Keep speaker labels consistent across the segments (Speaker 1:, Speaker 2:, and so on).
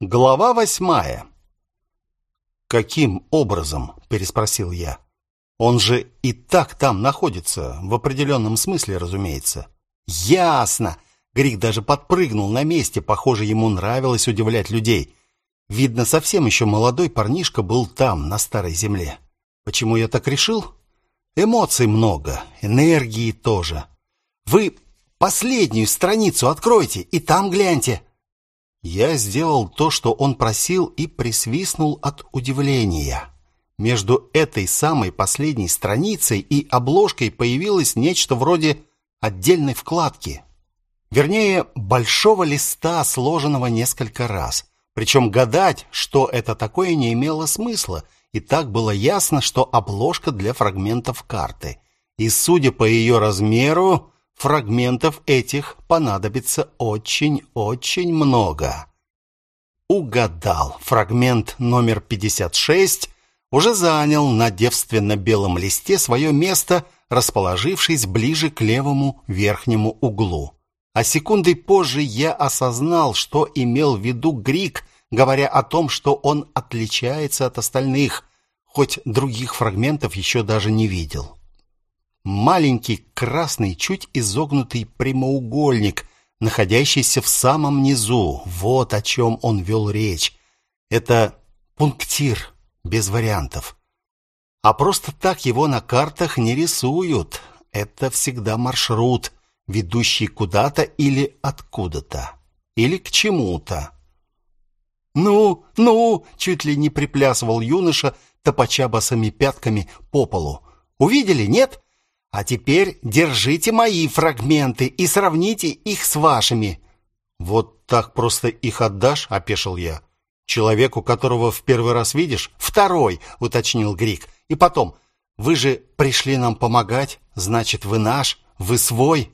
Speaker 1: Глава восьмая. «Каким образом?» – переспросил я. «Он же и так там находится, в определенном смысле, разумеется». «Ясно!» Грик даже подпрыгнул на месте, похоже, ему нравилось удивлять людей. Видно, совсем еще молодой парнишка был там, на старой земле. Почему я так решил? Эмоций много, энергии тоже. Вы последнюю страницу откройте и там гляньте. Я сделал то, что он просил, и присвистнул от удивления. Между этой самой последней страницей и обложкой появилось нечто вроде отдельной вкладки. Вернее, большого листа, сложенного несколько раз. Причем гадать, что это такое, не имело смысла, и так было ясно, что обложка для фрагментов карты. И судя по ее размеру, фрагментов этих понадобится очень-очень много. Угадал. Фрагмент номер 56 уже занял на девственно-белом листе свое место, расположившись ближе к левому верхнему углу. А секундой позже я осознал, что имел в виду Грик, говоря о том, что он отличается от остальных, хоть других фрагментов еще даже не видел маленький красный, чуть изогнутый прямоугольник, находящийся в самом низу. Вот о чем он вел речь. Это пунктир, без вариантов. А просто так его на картах не рисуют. Это всегда маршрут, ведущий куда-то или откуда-то. Или к чему-то. «Ну, ну!» — чуть ли не приплясывал юноша, топача босыми пятками по полу. «Увидели, нет? А теперь держите мои фрагменты и сравните их с вашими. Вот так просто их отдашь, опешил я. Человеку, которого в первый раз видишь, второй, уточнил Грик. И потом, вы же пришли нам помогать, значит, вы наш, вы свой.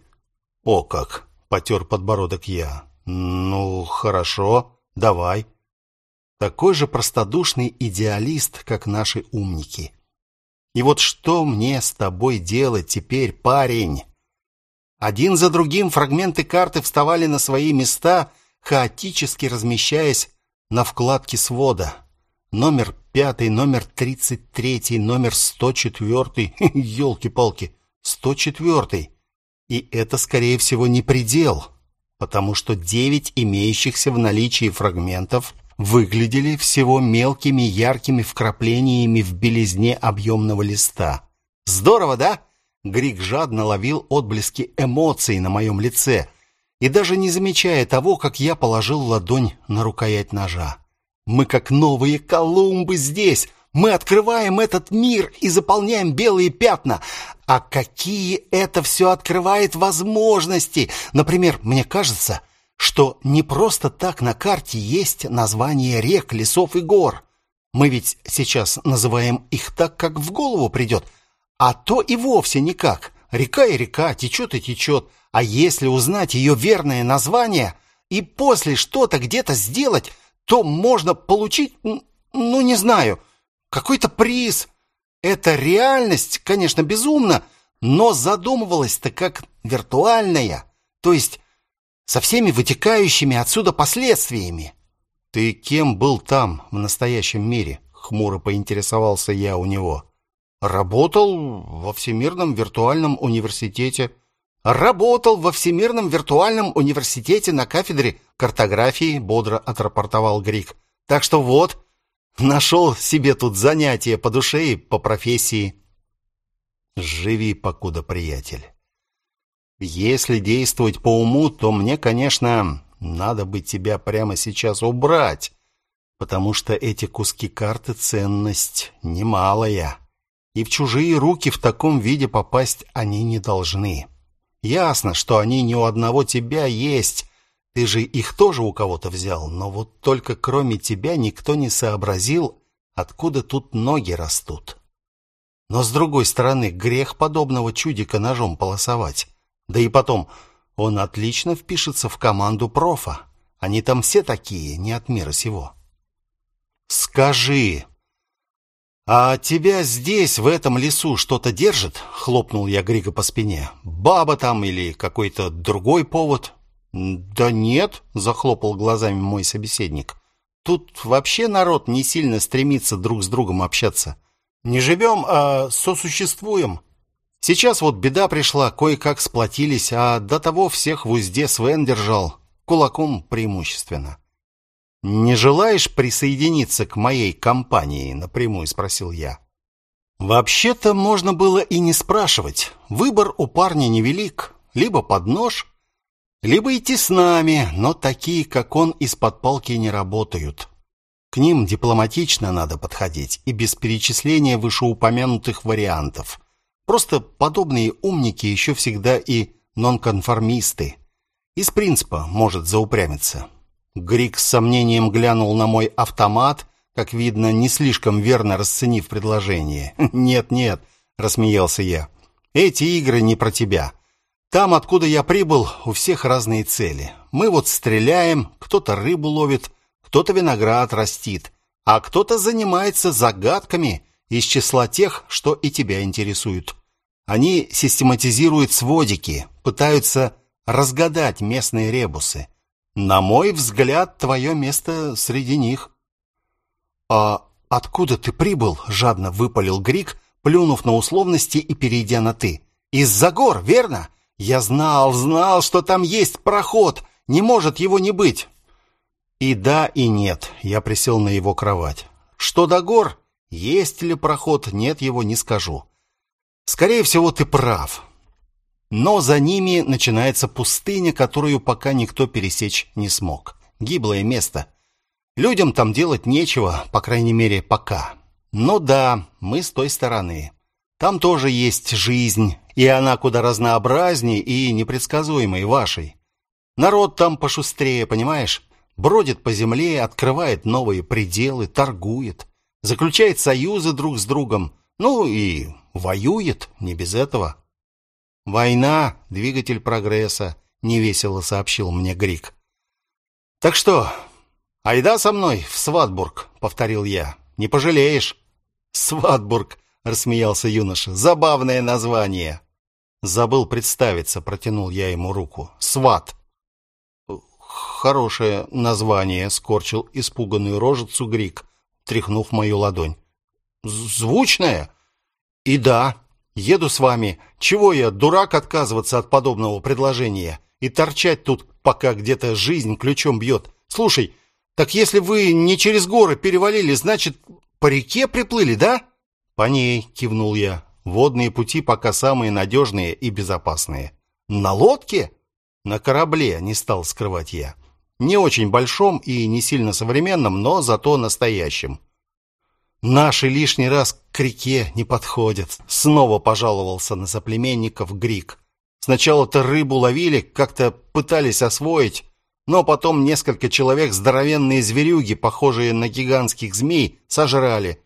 Speaker 1: О как, потер подбородок я. Ну, хорошо, давай. Такой же простодушный идеалист, как наши умники. И вот что мне с тобой делать теперь, парень? Один за другим фрагменты карты вставали на свои места, хаотически размещаясь на вкладке свода. Номер пятый, номер тридцать третий, номер сто четвертый. Ёлки-палки, сто четвертый. И это, скорее всего, не предел, потому что девять имеющихся в наличии фрагментов выглядели всего мелкими яркими вкраплениями в белизне объемного листа. Здорово, да? Грик жадно ловил отблески эмоций на моем лице и даже не замечая того, как я положил ладонь на рукоять ножа. Мы как новые Колумбы здесь. Мы открываем этот мир и заполняем белые пятна. А какие это все открывает возможности? Например, мне кажется, что не просто так на карте есть названия рек, лесов и гор. Мы ведь сейчас называем их так, как в голову придет, а то и вовсе никак. Река и река, течет и течет. А если узнать ее верное название и после что-то где-то сделать, то можно получить, ну, не знаю, какой-то приз. Это реальность, конечно, безумно, но задумывалась-то как виртуальная. То есть со всеми вытекающими отсюда последствиями. Ты кем был там в настоящем мире? хмуро поинтересовался я у него. Работал во Всемирном виртуальном университете. Работал во Всемирном виртуальном университете на кафедре картографии, бодро отрапортовал Грик. Так что вот, нашел себе тут занятие по душе и по профессии. Живи покуда, приятель. Если действовать по уму, то мне, конечно, надо бы тебя прямо сейчас убрать, потому что эти куски карты ценность немалая, и в чужие руки в таком виде попасть они не должны. Ясно, что они не у одного тебя есть, ты же их тоже у кого-то взял, но вот только кроме тебя никто не сообразил, откуда тут ноги растут. Но с другой стороны, грех подобного чудика ножом полосовать. Да и потом, он отлично впишется в команду профа. Они там все такие, не от мира сего. Скажи, а тебя здесь, в этом лесу, что-то держит? Хлопнул я Грига по спине. Баба там или какой-то другой повод? Да нет, захлопал глазами мой собеседник. Тут вообще народ не сильно стремится друг с другом общаться. Не живем, а сосуществуем. Сейчас вот беда пришла, кое-как сплотились, а до того всех в узде Свен держал, кулаком преимущественно. «Не желаешь присоединиться к моей компании?» — напрямую спросил я. Вообще-то можно было и не спрашивать. Выбор у парня невелик. Либо под нож, либо идти с нами, но такие, как он, из-под палки не работают. К ним дипломатично надо подходить и без перечисления вышеупомянутых вариантов. Просто подобные умники еще всегда и нонконформисты. Из принципа может заупрямиться. Грик с сомнением глянул на мой автомат, как видно, не слишком верно расценив предложение. «Нет, нет», — рассмеялся я, — «эти игры не про тебя. Там, откуда я прибыл, у всех разные цели. Мы вот стреляем, кто-то рыбу ловит, кто-то виноград растит, а кто-то занимается загадками из числа тех, что и тебя интересуют. Они систематизируют сводики, пытаются разгадать местные ребусы. На мой взгляд, твое место среди них. А откуда ты прибыл? жадно выпалил Грик, плюнув на условности и перейдя на ты. Из-за гор, верно? Я знал, знал, что там есть проход. Не может его не быть. И да, и нет. Я присел на его кровать. Что до гор, есть ли проход, нет его не скажу. Скорее всего, ты прав. Но за ними начинается пустыня, которую пока никто пересечь не смог. Гиблое место. Людям там делать нечего, по крайней мере, пока. Но да, мы с той стороны. Там тоже есть жизнь, и она куда разнообразнее и непредсказуемой вашей. Народ там пошустрее, понимаешь? бродит по земле, открывает новые пределы, торгует, заключает союзы друг с другом, ну и воюет, не без этого. Война двигатель прогресса, невесело сообщил мне Грик. Так что, айда со мной в Сватбург, повторил я. Не пожалеешь. Сватбург, рассмеялся юноша. Забавное название. Забыл представиться, протянул я ему руку. Сват хорошее название, скорчил испуганную рожицу Грик, тряхнув мою ладонь. Звучное? И да, еду с вами. Чего я, дурак, отказываться от подобного предложения и торчать тут, пока где-то жизнь ключом бьет. Слушай, так если вы не через горы перевалили, значит, по реке приплыли, да? По ней, кивнул я. Водные пути пока самые надежные и безопасные. На лодке? На корабле, не стал скрывать я. Не очень большом и не сильно современном, но зато настоящем. Наши лишний раз к реке не подходят. Снова пожаловался на соплеменников Грик. Сначала-то рыбу ловили, как-то пытались освоить, но потом несколько человек здоровенные зверюги, похожие на гигантских змей, сожрали.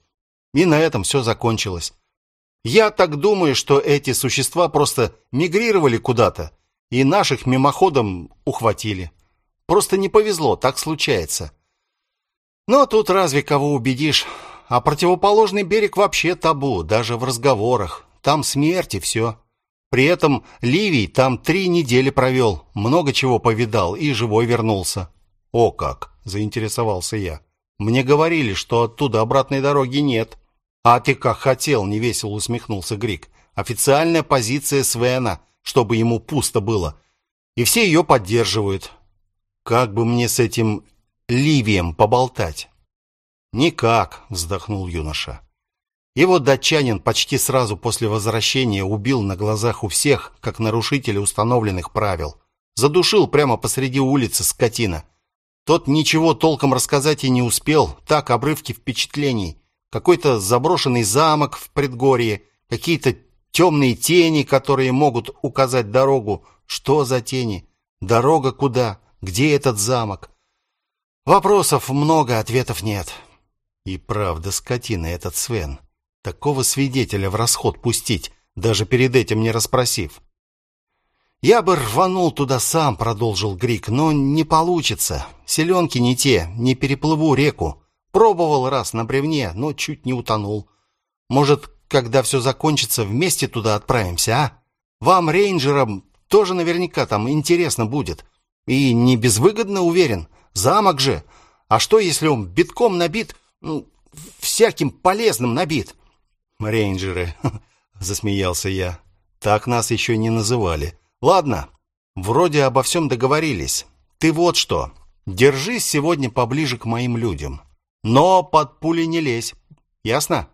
Speaker 1: И на этом все закончилось. Я так думаю, что эти существа просто мигрировали куда-то и наших мимоходом ухватили. Просто не повезло, так случается. Но тут разве кого убедишь? А противоположный берег вообще табу, даже в разговорах. Там смерть и все. При этом Ливий там три недели провел, много чего повидал и живой вернулся. О как, заинтересовался я. Мне говорили, что оттуда обратной дороги нет. А ты как хотел, невесело усмехнулся Грик. Официальная позиция Свена, чтобы ему пусто было. И все ее поддерживают. Как бы мне с этим Ливием поболтать? Никак, вздохнул юноша. Его датчанин почти сразу после возвращения убил на глазах у всех, как нарушителя установленных правил. Задушил прямо посреди улицы скотина. Тот ничего толком рассказать и не успел, так обрывки впечатлений. Какой-то заброшенный замок в предгорье, какие-то темные тени, которые могут указать дорогу. Что за тени? Дорога куда? Где этот замок? Вопросов много, ответов нет. И правда, скотина этот Свен. Такого свидетеля в расход пустить, даже перед этим не расспросив. Я бы рванул туда сам, продолжил Грик, но не получится. Селенки не те, не переплыву реку. Пробовал раз на бревне, но чуть не утонул. Может, когда все закончится, вместе туда отправимся, а? Вам, рейнджерам, тоже наверняка там интересно будет. И не безвыгодно, уверен. Замок же. А что, если он битком набит, ну, всяким полезным набит? Рейнджеры, засмеялся я. Так нас еще не называли. Ладно, вроде обо всем договорились. Ты вот что, держись сегодня поближе к моим людям. Но под пули не лезь. Ясно?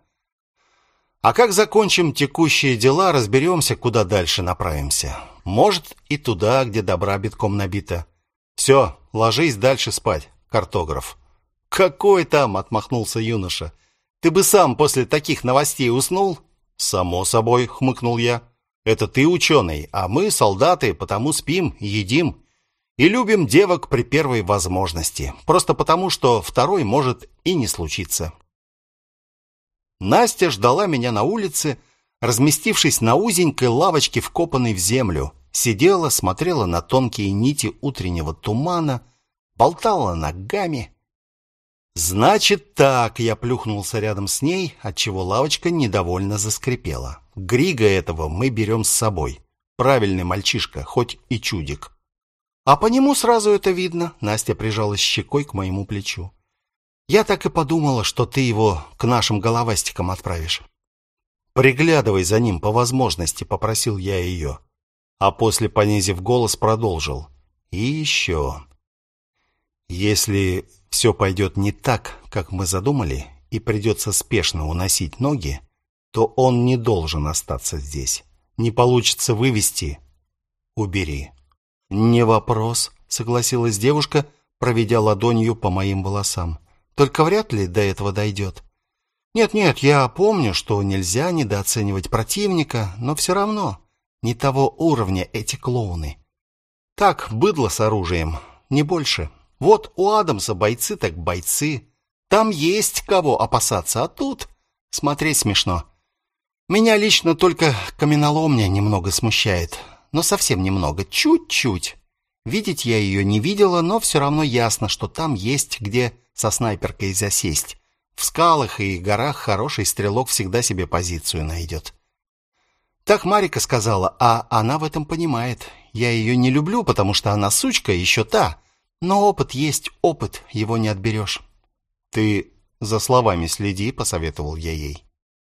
Speaker 1: А как закончим текущие дела, разберемся, куда дальше направимся. Может, и туда, где добра битком набито. Все, ложись дальше спать, картограф. Какой там, отмахнулся юноша. Ты бы сам после таких новостей уснул? Само собой, хмыкнул я. Это ты ученый, а мы солдаты, потому спим, едим и любим девок при первой возможности. Просто потому, что второй может и не случиться. Настя ждала меня на улице, разместившись на узенькой лавочке, вкопанной в землю. Сидела, смотрела на тонкие нити утреннего тумана, болтала ногами. Значит так, я плюхнулся рядом с ней, отчего лавочка недовольно заскрипела. Грига этого мы берем с собой. Правильный мальчишка, хоть и чудик. А по нему сразу это видно. Настя прижалась щекой к моему плечу. Я так и подумала, что ты его к нашим головастикам отправишь. Приглядывай за ним по возможности, попросил я ее. А после, понизив голос, продолжил. И еще. Если все пойдет не так, как мы задумали, и придется спешно уносить ноги, то он не должен остаться здесь. Не получится вывести — убери. Не вопрос, согласилась девушка, проведя ладонью по моим волосам. Только вряд ли до этого дойдет. Нет-нет, я помню, что нельзя недооценивать противника, но все равно не того уровня эти клоуны. Так, быдло с оружием, не больше. Вот у Адамса бойцы так бойцы. Там есть кого опасаться, а тут смотреть смешно. Меня лично только каменоломня немного смущает, но совсем немного, чуть-чуть. Видеть я ее не видела, но все равно ясно, что там есть где со снайперкой засесть. В скалах и горах хороший стрелок всегда себе позицию найдет. Так Марика сказала, а она в этом понимает. Я ее не люблю, потому что она сучка еще та. Но опыт есть опыт, его не отберешь. Ты за словами следи, посоветовал я ей.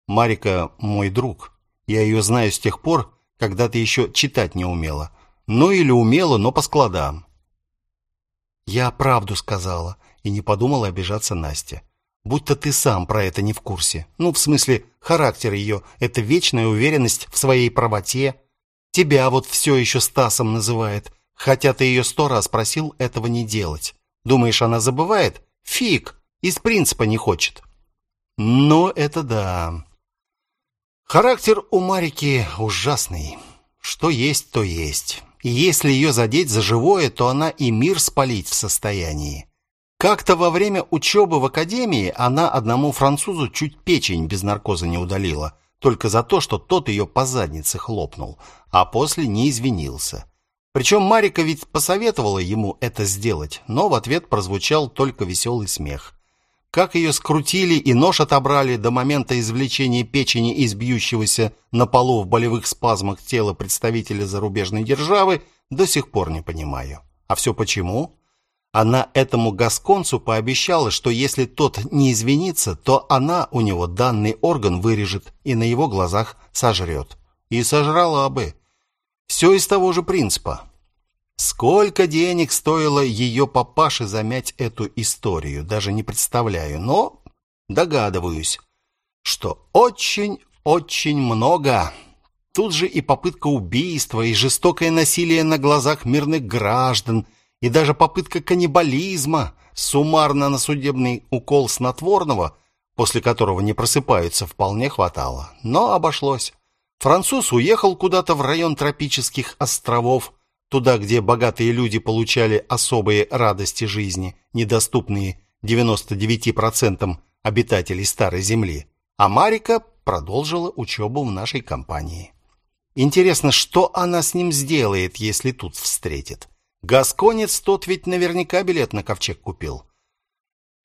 Speaker 1: Марика мой друг. Я ее знаю с тех пор, когда ты еще читать не умела. Ну или умела, но по складам. Я правду сказала и не подумала обижаться Насте. Будто ты сам про это не в курсе. Ну, в смысле, характер ее — это вечная уверенность в своей правоте. Тебя вот все еще Стасом называет, хотя ты ее сто раз просил этого не делать. Думаешь, она забывает? Фиг, из принципа не хочет. Но это да. Характер у Марики ужасный. Что есть, то есть. И если ее задеть за живое, то она и мир спалить в состоянии. Как-то во время учебы в академии она одному французу чуть печень без наркоза не удалила, только за то, что тот ее по заднице хлопнул, а после не извинился. Причем Марика ведь посоветовала ему это сделать, но в ответ прозвучал только веселый смех. Как ее скрутили и нож отобрали до момента извлечения печени из бьющегося на полу в болевых спазмах тела представителя зарубежной державы, до сих пор не понимаю. А все почему? Она этому гасконцу пообещала, что если тот не извинится, то она у него данный орган вырежет и на его глазах сожрет. И сожрала бы. Все из того же принципа. Сколько денег стоило ее папаше замять эту историю, даже не представляю, но догадываюсь, что очень-очень много. Тут же и попытка убийства, и жестокое насилие на глазах мирных граждан, и даже попытка каннибализма, суммарно на судебный укол снотворного, после которого не просыпаются, вполне хватало. Но обошлось. Француз уехал куда-то в район тропических островов, туда, где богатые люди получали особые радости жизни, недоступные 99% обитателей старой земли. А Марика продолжила учебу в нашей компании. Интересно, что она с ним сделает, если тут встретит? Гасконец тот ведь наверняка билет на ковчег купил.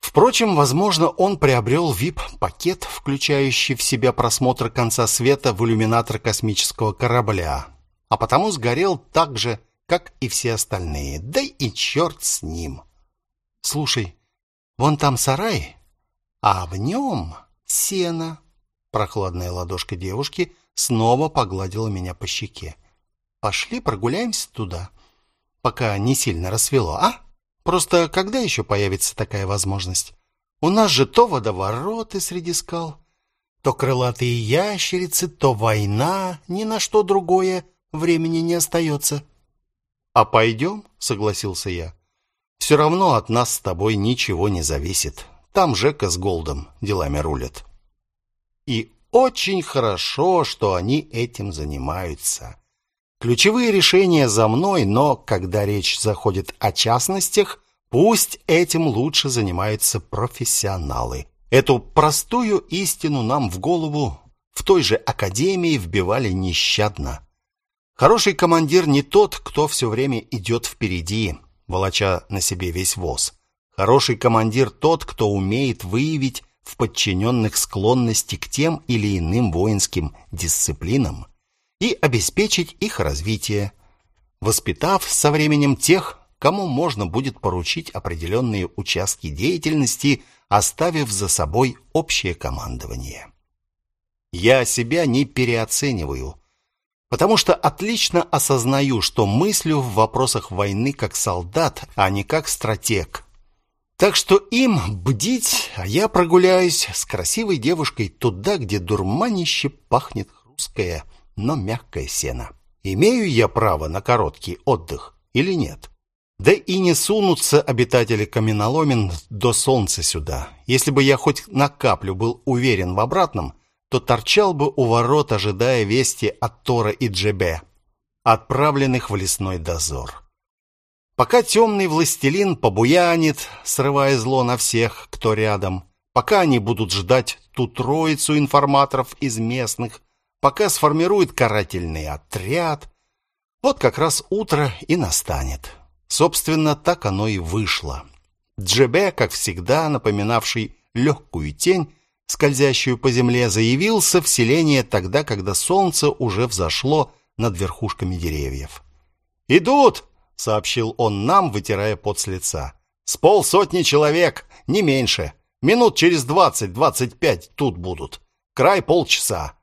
Speaker 1: Впрочем, возможно, он приобрел VIP-пакет, включающий в себя просмотр конца света в иллюминатор космического корабля, а потому сгорел так же, как и все остальные. Да и черт с ним. Слушай, Вон там сарай, а в нем сено. Прохладная ладошка девушки снова погладила меня по щеке. Пошли прогуляемся туда, пока не сильно рассвело, а? Просто когда еще появится такая возможность? У нас же то водовороты среди скал, то крылатые ящерицы, то война, ни на что другое времени не остается. А пойдем, согласился я. Все равно от нас с тобой ничего не зависит. Там Жека с Голдом делами рулят. И очень хорошо, что они этим занимаются. Ключевые решения за мной, но когда речь заходит о частностях, пусть этим лучше занимаются профессионалы. Эту простую истину нам в голову в той же академии вбивали нещадно. Хороший командир не тот, кто все время идет впереди, волоча на себе весь воз. Хороший командир тот, кто умеет выявить в подчиненных склонности к тем или иным воинским дисциплинам и обеспечить их развитие, воспитав со временем тех, кому можно будет поручить определенные участки деятельности, оставив за собой общее командование. Я себя не переоцениваю, потому что отлично осознаю, что мыслю в вопросах войны как солдат, а не как стратег. Так что им бдить, а я прогуляюсь с красивой девушкой туда, где дурманище пахнет хрусткое, но мягкое сено. Имею я право на короткий отдых или нет? Да и не сунутся обитатели каменоломен до солнца сюда. Если бы я хоть на каплю был уверен в обратном, то торчал бы у ворот, ожидая вести от Тора и Джебе, отправленных в лесной дозор. Пока темный властелин побуянит, срывая зло на всех, кто рядом, пока они будут ждать ту троицу информаторов из местных, пока сформирует карательный отряд, вот как раз утро и настанет. Собственно, так оно и вышло. Джебе, как всегда, напоминавший легкую тень, скользящую по земле, заявился в селение тогда, когда солнце уже взошло над верхушками деревьев. «Идут!» — сообщил он нам, вытирая пот с лица. «С полсотни человек, не меньше. Минут через двадцать-двадцать пять тут будут. Край полчаса.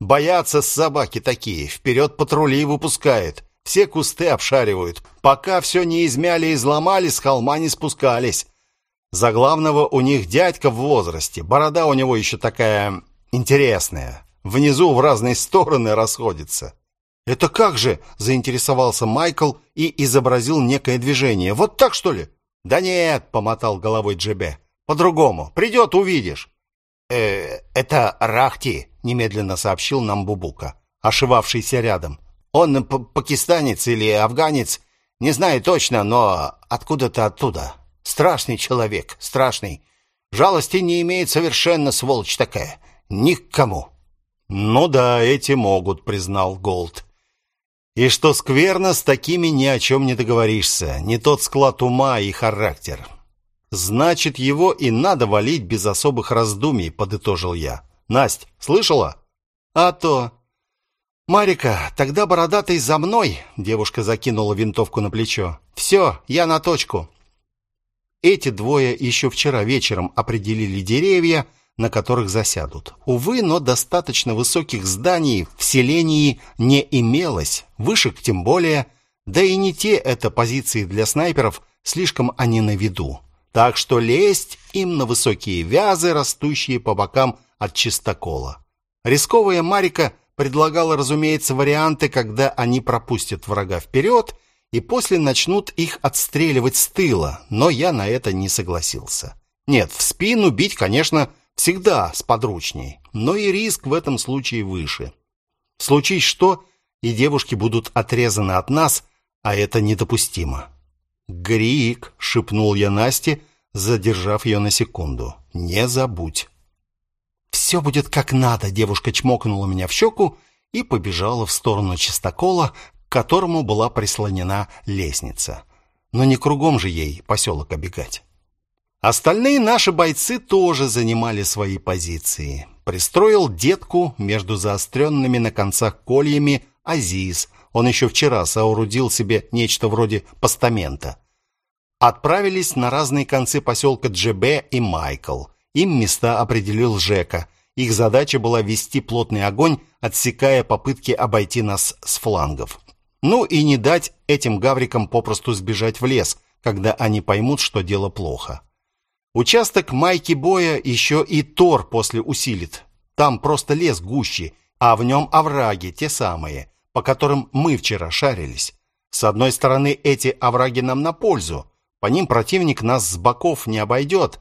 Speaker 1: Боятся собаки такие, вперед патрули выпускают. Все кусты обшаривают. Пока все не измяли и изломали, с холма не спускались. За главного у них дядька в возрасте. Борода у него еще такая интересная. Внизу в разные стороны расходится. «Это как же?» – заинтересовался Майкл и изобразил некое движение. «Вот так, что ли?» «Да нет», – помотал головой Джебе. «По-другому. Придет, увидишь». «Э, это Рахти», – немедленно сообщил нам Бубука, ошивавшийся рядом. Он пакистанец или афганец, не знаю точно, но откуда-то оттуда. Страшный человек, страшный. Жалости не имеет совершенно, сволочь такая. Никому. Ну да, эти могут, признал Голд. И что скверно, с такими ни о чем не договоришься. Не тот склад ума и характер. Значит, его и надо валить без особых раздумий, подытожил я. Насть, слышала? А то «Марика, тогда бородатый за мной!» Девушка закинула винтовку на плечо. «Все, я на точку!» Эти двое еще вчера вечером определили деревья, на которых засядут. Увы, но достаточно высоких зданий в селении не имелось, вышек тем более, да и не те это позиции для снайперов, слишком они на виду. Так что лезть им на высокие вязы, растущие по бокам от чистокола. Рисковая Марика – предлагала, разумеется, варианты, когда они пропустят врага вперед и после начнут их отстреливать с тыла, но я на это не согласился. Нет, в спину бить, конечно, всегда сподручней, но и риск в этом случае выше. Случись что, и девушки будут отрезаны от нас, а это недопустимо. «Грик!» — шепнул я Насте, задержав ее на секунду. «Не забудь!» «Все будет как надо», — девушка чмокнула меня в щеку и побежала в сторону чистокола, к которому была прислонена лестница. Но не кругом же ей поселок обегать. Остальные наши бойцы тоже занимали свои позиции. Пристроил детку между заостренными на концах кольями Азиз. Он еще вчера соорудил себе нечто вроде постамента. отправились на разные концы поселка ДЖБ и Майкл. Им места определил Жека. Их задача была вести плотный огонь, отсекая попытки обойти нас с флангов. Ну и не дать этим гаврикам попросту сбежать в лес, когда они поймут, что дело плохо. Участок майки боя еще и Тор после усилит. Там просто лес гуще, а в нем овраги, те самые, по которым мы вчера шарились. С одной стороны, эти овраги нам на пользу. По ним противник нас с боков не обойдет.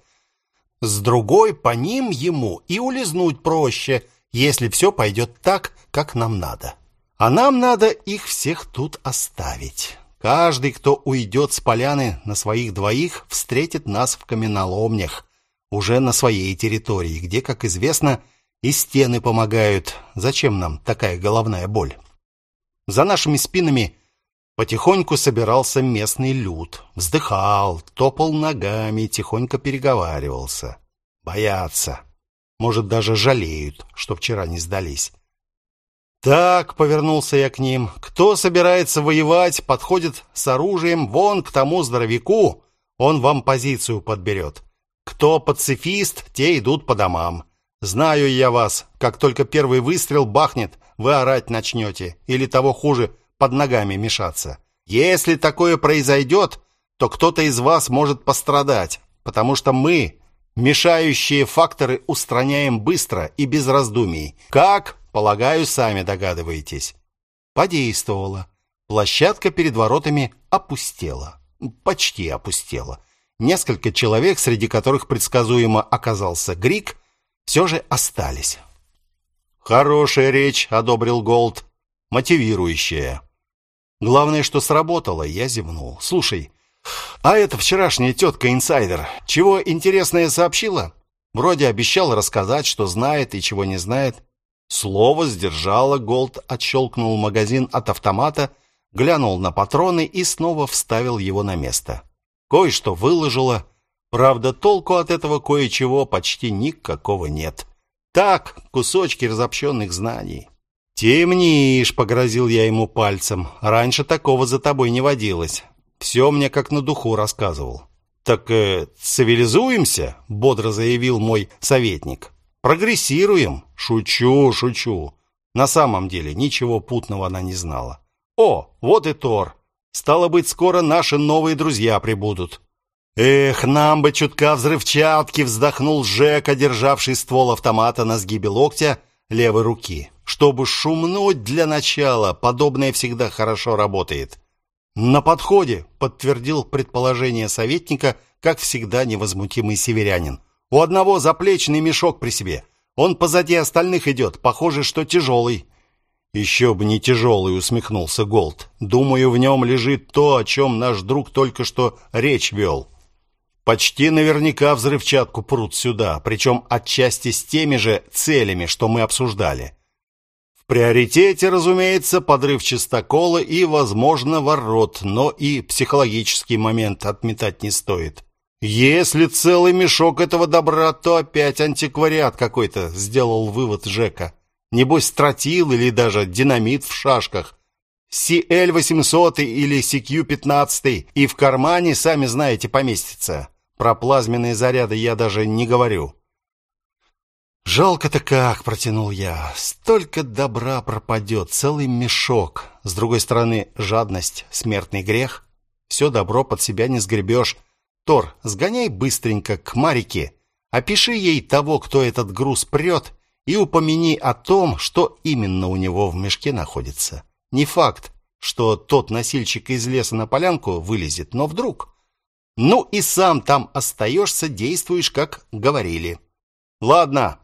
Speaker 1: С другой, по ним ему и улизнуть проще, если все пойдет так, как нам надо. А нам надо их всех тут оставить. Каждый, кто уйдет с поляны на своих двоих, встретит нас в каменоломнях, уже на своей территории, где, как известно, и стены помогают. Зачем нам такая головная боль? За нашими спинами потихоньку собирался местный люд. Вздыхал, топал ногами, тихонько переговаривался. Боятся. Может, даже жалеют, что вчера не сдались. Так, повернулся я к ним. Кто собирается воевать, подходит с оружием вон к тому здоровяку, он вам позицию подберет. Кто пацифист, те идут по домам. Знаю я вас, как только первый выстрел бахнет, вы орать начнете, или того хуже, под ногами мешаться. Если такое произойдет, то кто-то из вас может пострадать, потому что мы мешающие факторы устраняем быстро и без раздумий. Как? Полагаю, сами догадываетесь. Подействовало. Площадка перед воротами опустела. Почти опустела. Несколько человек, среди которых предсказуемо оказался Грик, все же остались. Хорошая речь, одобрил Голд. Мотивирующая. Главное, что сработало, я зевнул. Слушай, а эта вчерашняя тетка-инсайдер чего интересное сообщила? Вроде обещала рассказать, что знает и чего не знает. Слово сдержала, Голд отщелкнул магазин от автомата, глянул на патроны и снова вставил его на место. Кое-что выложила, правда, толку от этого кое-чего почти никакого нет. Так, кусочки разобщенных знаний. «Темнишь», — погрозил я ему пальцем. «Раньше такого за тобой не водилось. Все мне как на духу рассказывал». «Так э, цивилизуемся?» — бодро заявил мой советник. Прогрессируем. Шучу, шучу. На самом деле ничего путного она не знала. О, вот и Тор. Стало быть, скоро наши новые друзья прибудут. Эх, нам бы чутка взрывчатки, вздохнул Жека, державший ствол автомата на сгибе локтя левой руки. Чтобы шумнуть для начала, подобное всегда хорошо работает. На подходе, подтвердил предположение советника, как всегда невозмутимый северянин. У одного заплечный мешок при себе. Он позади остальных идет, похоже, что тяжелый». «Еще бы не тяжелый», — усмехнулся Голд. «Думаю, в нем лежит то, о чем наш друг только что речь вел. Почти наверняка взрывчатку прут сюда, причем отчасти с теми же целями, что мы обсуждали. Приоритете, разумеется, подрыв чистокола и, возможно, ворот, но и психологический момент отметать не стоит. Если целый мешок этого добра, то опять антиквариат какой-то, сделал вывод Жека. Небось стратил или даже динамит в шашках. CL-800 или CQ-15 и в кармане, сами знаете, поместится. Про плазменные заряды я даже не говорю. «Жалко-то как!» — протянул я. «Столько добра пропадет, целый мешок. С другой стороны, жадность — смертный грех. Все добро под себя не сгребешь. Тор, сгоняй быстренько к Марике, опиши ей того, кто этот груз прет, и упомяни о том, что именно у него в мешке находится. Не факт, что тот носильщик из леса на полянку вылезет, но вдруг. Ну и сам там остаешься, действуешь, как говорили. Ладно,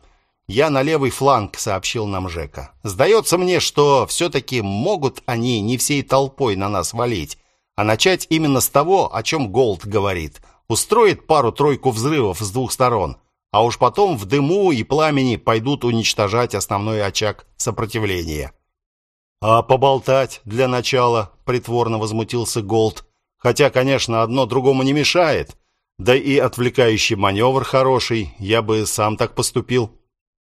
Speaker 1: я на левый фланг, сообщил нам Жека. Сдается мне, что все-таки могут они не всей толпой на нас валить, а начать именно с того, о чем Голд говорит. Устроит пару-тройку взрывов с двух сторон, а уж потом в дыму и пламени пойдут уничтожать основной очаг сопротивления. А поболтать для начала, притворно возмутился Голд. Хотя, конечно, одно другому не мешает. Да и отвлекающий маневр хороший, я бы сам так поступил.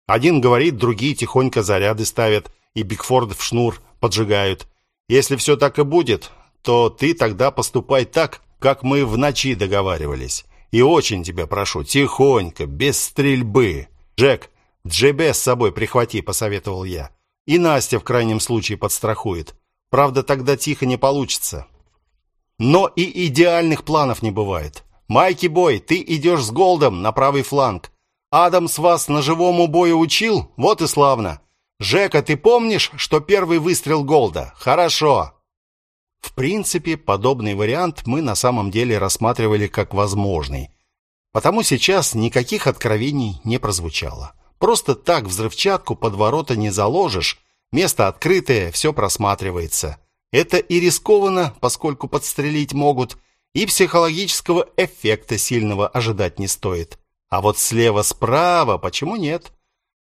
Speaker 1: Один говорит, другие тихонько заряды ставят и Бигфорд в шнур поджигают. Если все так и будет, то ты тогда поступай так, как мы в ночи договаривались. И очень тебя прошу, тихонько, без стрельбы. Джек, Джебе с собой прихвати, посоветовал я. И Настя в крайнем случае подстрахует. Правда, тогда тихо не получится. Но и идеальных планов не бывает. Майки Бой, ты идешь с Голдом на правый фланг. Адамс вас на живому бою учил? Вот и славно. Жека, ты помнишь, что первый выстрел Голда? Хорошо. В принципе, подобный вариант мы на самом деле рассматривали как возможный. Потому сейчас никаких откровений не прозвучало. Просто так взрывчатку под ворота не заложишь. Место открытое, все просматривается. Это и рискованно, поскольку подстрелить могут, и психологического эффекта сильного ожидать не стоит. А вот слева-справа почему нет?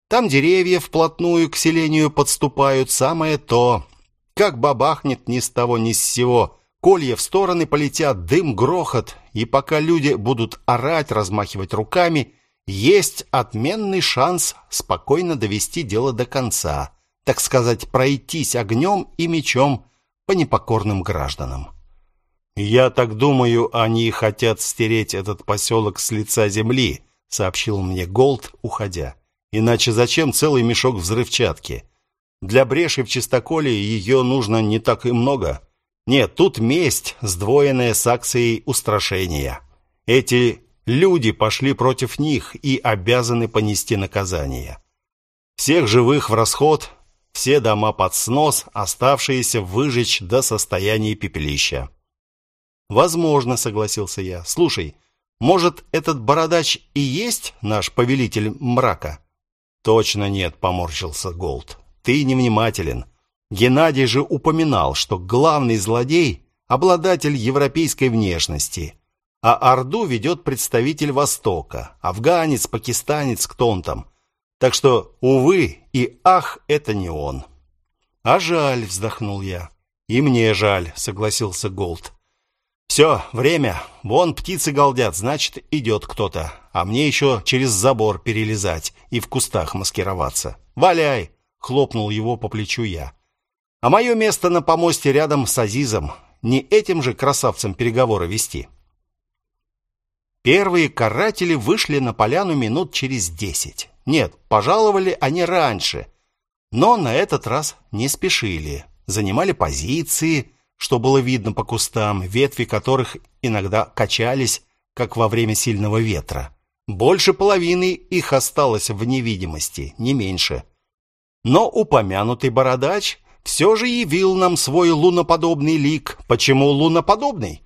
Speaker 1: Там деревья вплотную к селению подступают, самое то. Как бабахнет ни с того ни с сего, колья в стороны полетят, дым, грохот, и пока люди будут орать, размахивать руками, есть отменный шанс спокойно довести дело до конца, так сказать, пройтись огнем и мечом по непокорным гражданам. «Я так думаю, они хотят стереть этот поселок с лица земли», сообщил мне Голд, уходя. «Иначе зачем целый мешок взрывчатки? Для бреши в чистоколе ее нужно не так и много. Нет, тут месть, сдвоенная с акцией устрашения. Эти люди пошли против них и обязаны понести наказание. Всех живых в расход, все дома под снос, оставшиеся выжечь до состояния пепелища. Возможно, согласился я. Слушай, может, этот бородач и есть наш повелитель мрака? Точно нет, поморщился Голд. Ты невнимателен. Геннадий же упоминал, что главный злодей обладатель европейской внешности, а Орду ведет представитель Востока, афганец, пакистанец, кто он там. Так что, увы и ах, это не он. А жаль, вздохнул я. И мне жаль, согласился Голд. Все, время. Вон птицы галдят, значит, идет кто-то. А мне еще через забор перелезать и в кустах маскироваться. Валяй, хлопнул его по плечу я. А мое место на помосте рядом с Азизом. Не этим же красавцем переговоры вести. Первые каратели вышли на поляну минут через десять. Нет, пожаловали они раньше, но на этот раз не спешили. Занимали позиции, что было видно по кустам, ветви которых иногда качались, как во время сильного ветра. Больше половины их осталось в невидимости, не меньше. Но упомянутый бородач все же явил нам свой луноподобный лик. Почему луноподобный?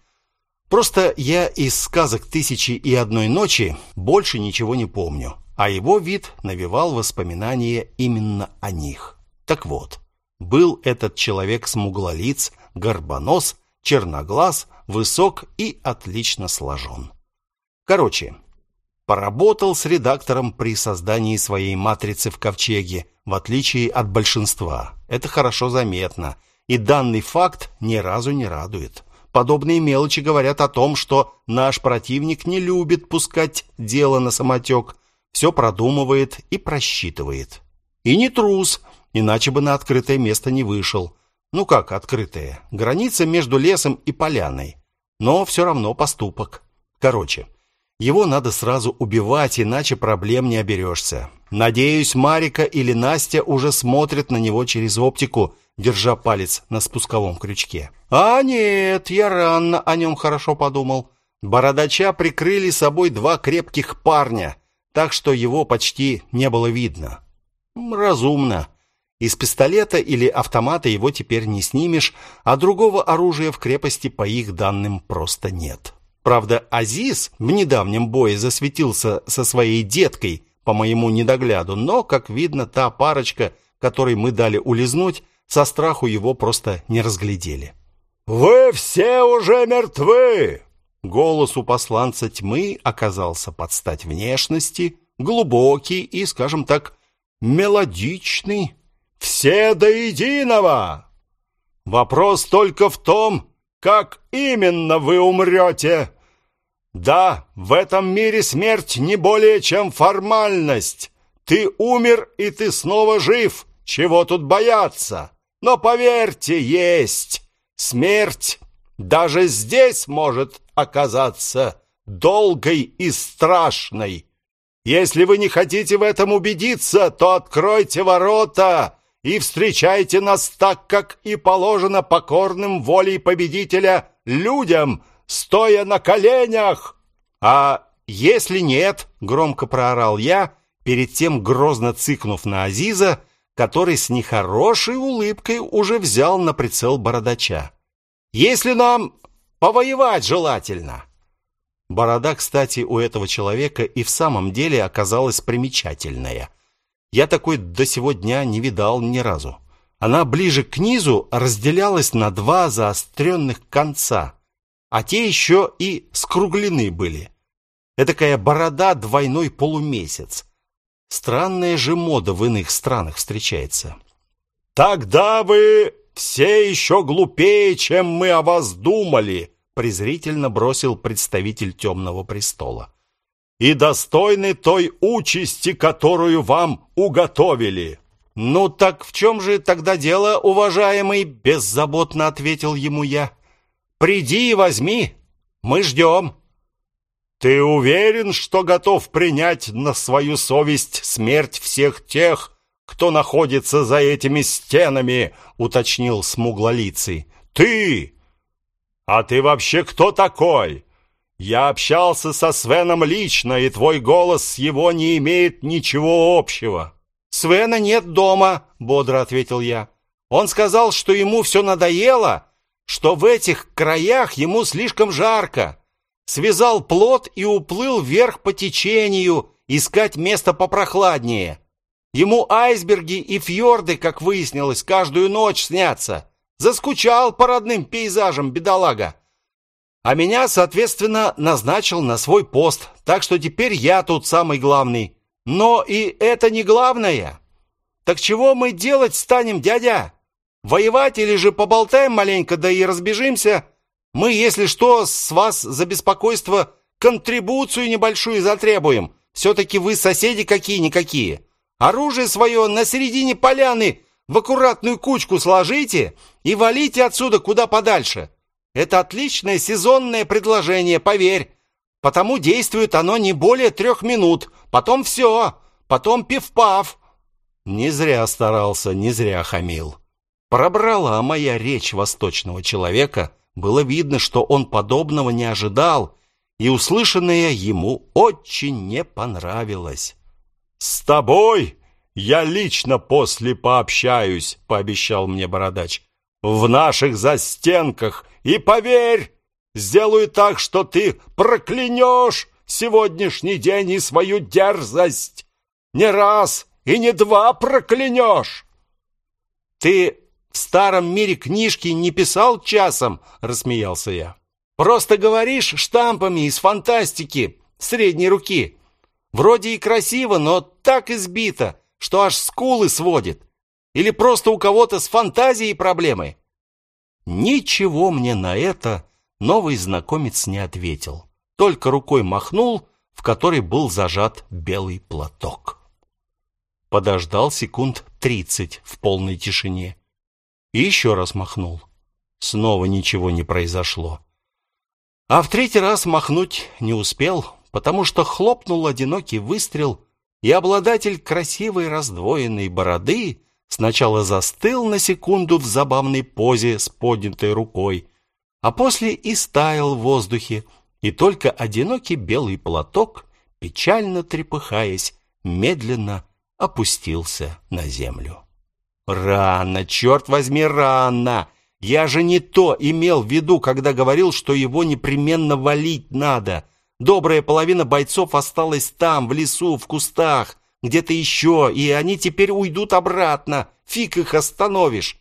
Speaker 1: Просто я из сказок «Тысячи и одной ночи» больше ничего не помню, а его вид навевал воспоминания именно о них. Так вот, был этот человек смуглолиц, горбонос, черноглаз, высок и отлично сложен. Короче, поработал с редактором при создании своей матрицы в ковчеге, в отличие от большинства. Это хорошо заметно, и данный факт ни разу не радует. Подобные мелочи говорят о том, что наш противник не любит пускать дело на самотек, все продумывает и просчитывает. И не трус, иначе бы на открытое место не вышел. Ну как открытое? Граница между лесом и поляной. Но все равно поступок. Короче, его надо сразу убивать, иначе проблем не оберешься. Надеюсь, Марика или Настя уже смотрят на него через оптику, держа палец на спусковом крючке. А нет, я рано о нем хорошо подумал. Бородача прикрыли собой два крепких парня, так что его почти не было видно. Разумно. Из пистолета или автомата его теперь не снимешь, а другого оружия в крепости по их данным просто нет. Правда, Азиз в недавнем бое засветился со своей деткой по моему недогляду, но, как видно, та парочка, которой мы дали улизнуть, со страху его просто не разглядели. «Вы все уже мертвы!» Голос у посланца тьмы оказался под стать внешности, глубокий и, скажем так, мелодичный. «Все до единого! Вопрос только в том, как именно вы умрете!» Да, в этом мире смерть не более чем формальность. Ты умер, и ты снова жив. Чего тут бояться? Но поверьте, есть. Смерть даже здесь может
Speaker 2: оказаться долгой и страшной. Если вы не хотите в этом убедиться, то откройте ворота и встречайте нас так, как и положено покорным волей победителя людям, стоя на коленях.
Speaker 1: А если нет, громко проорал я, перед тем грозно цыкнув на Азиза, который с нехорошей улыбкой уже взял на прицел бородача. Если нам повоевать желательно. Борода, кстати, у этого человека и в самом деле оказалась примечательная. Я такой до сего дня не видал ни разу. Она ближе к низу разделялась на два заостренных конца, а те еще и скруглены были. Этакая борода двойной полумесяц. Странная же мода в иных странах встречается.
Speaker 2: «Тогда вы все еще глупее, чем мы о вас думали», презрительно бросил представитель темного престола. «И достойны той участи, которую вам уготовили».
Speaker 1: «Ну так в чем же тогда дело, уважаемый?» Беззаботно ответил ему я. «Приди и возьми, мы ждем».
Speaker 2: «Ты уверен, что готов принять на свою совесть смерть всех тех, кто находится за этими стенами?» — уточнил смуглолицый. «Ты! «А ты вообще кто такой? Я общался со Свеном лично, и твой голос с его не имеет ничего общего».
Speaker 1: «Свена нет дома», — бодро ответил я. «Он сказал, что ему все надоело, что в этих краях ему слишком жарко. Связал плот и уплыл вверх по течению, искать место попрохладнее. Ему айсберги и фьорды, как выяснилось, каждую ночь снятся. Заскучал по родным пейзажам, бедолага. А меня, соответственно, назначил на свой пост, так что теперь я тут самый главный. Но и это не главное. Так чего мы делать станем, дядя? Воевать или же поболтаем маленько, да и разбежимся? Мы, если что, с вас за беспокойство контрибуцию небольшую затребуем. Все-таки вы соседи какие-никакие. Оружие свое на середине поляны в аккуратную кучку сложите и валите отсюда куда подальше. Это отличное сезонное предложение, поверь. Потому действует оно не более трех минут. Потом все. Потом пиф-паф. Не зря старался, не зря хамил. Пробрала моя речь восточного человека. Было видно, что он подобного не ожидал, и услышанное ему очень не понравилось.
Speaker 2: «С тобой я лично после пообщаюсь», — пообещал мне бородач. «В наших застенках. И поверь, сделаю так, что ты проклянешь сегодняшний день и свою дерзость. Не раз и не два проклянешь».
Speaker 1: «Ты в старом мире книжки не писал часом?» — рассмеялся я. «Просто говоришь штампами из фантастики средней руки. Вроде и красиво, но так избито, что аж скулы сводит? Или просто у кого-то с фантазией проблемы?» Ничего мне на это новый знакомец не ответил, только рукой махнул, в которой был зажат белый платок. Подождал секунд тридцать в полной тишине и еще раз махнул. Снова ничего не произошло. А в третий раз махнуть не успел, потому что хлопнул одинокий выстрел, и обладатель красивой раздвоенной бороды сначала застыл на секунду в забавной позе с поднятой рукой, а после и стаял в воздухе, и только одинокий белый платок, печально трепыхаясь, медленно опустился на землю. Рано, черт возьми, рано! Я же не то имел в виду, когда говорил, что его непременно валить надо — Добрая половина бойцов осталась там, в лесу, в кустах, где-то еще, и они теперь уйдут обратно. Фиг их остановишь.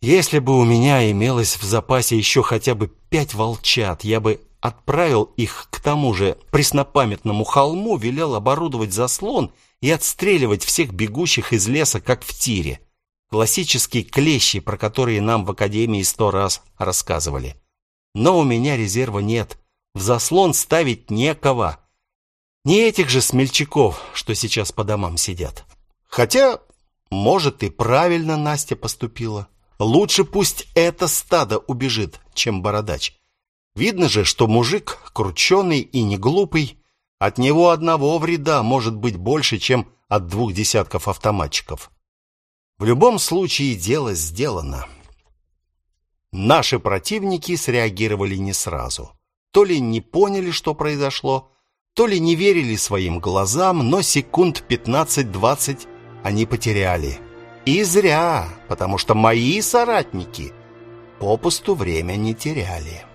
Speaker 1: Если бы у меня имелось в запасе еще хотя бы пять волчат, я бы отправил их к тому же преснопамятному холму, велел оборудовать заслон и отстреливать всех бегущих из леса, как в тире. Классические клещи, про которые нам в академии сто раз рассказывали. Но у меня резерва нет в заслон ставить некого. Не этих же смельчаков, что сейчас по домам сидят. Хотя, может, и правильно Настя поступила. Лучше пусть это стадо убежит, чем бородач. Видно же, что мужик крученый и не глупый. От него одного вреда может быть больше, чем от двух десятков автоматчиков. В любом случае дело сделано. Наши противники среагировали не сразу. То ли не поняли, что произошло, то ли не верили своим глазам, но секунд 15-20 они потеряли. И зря, потому что мои соратники попусту время не теряли.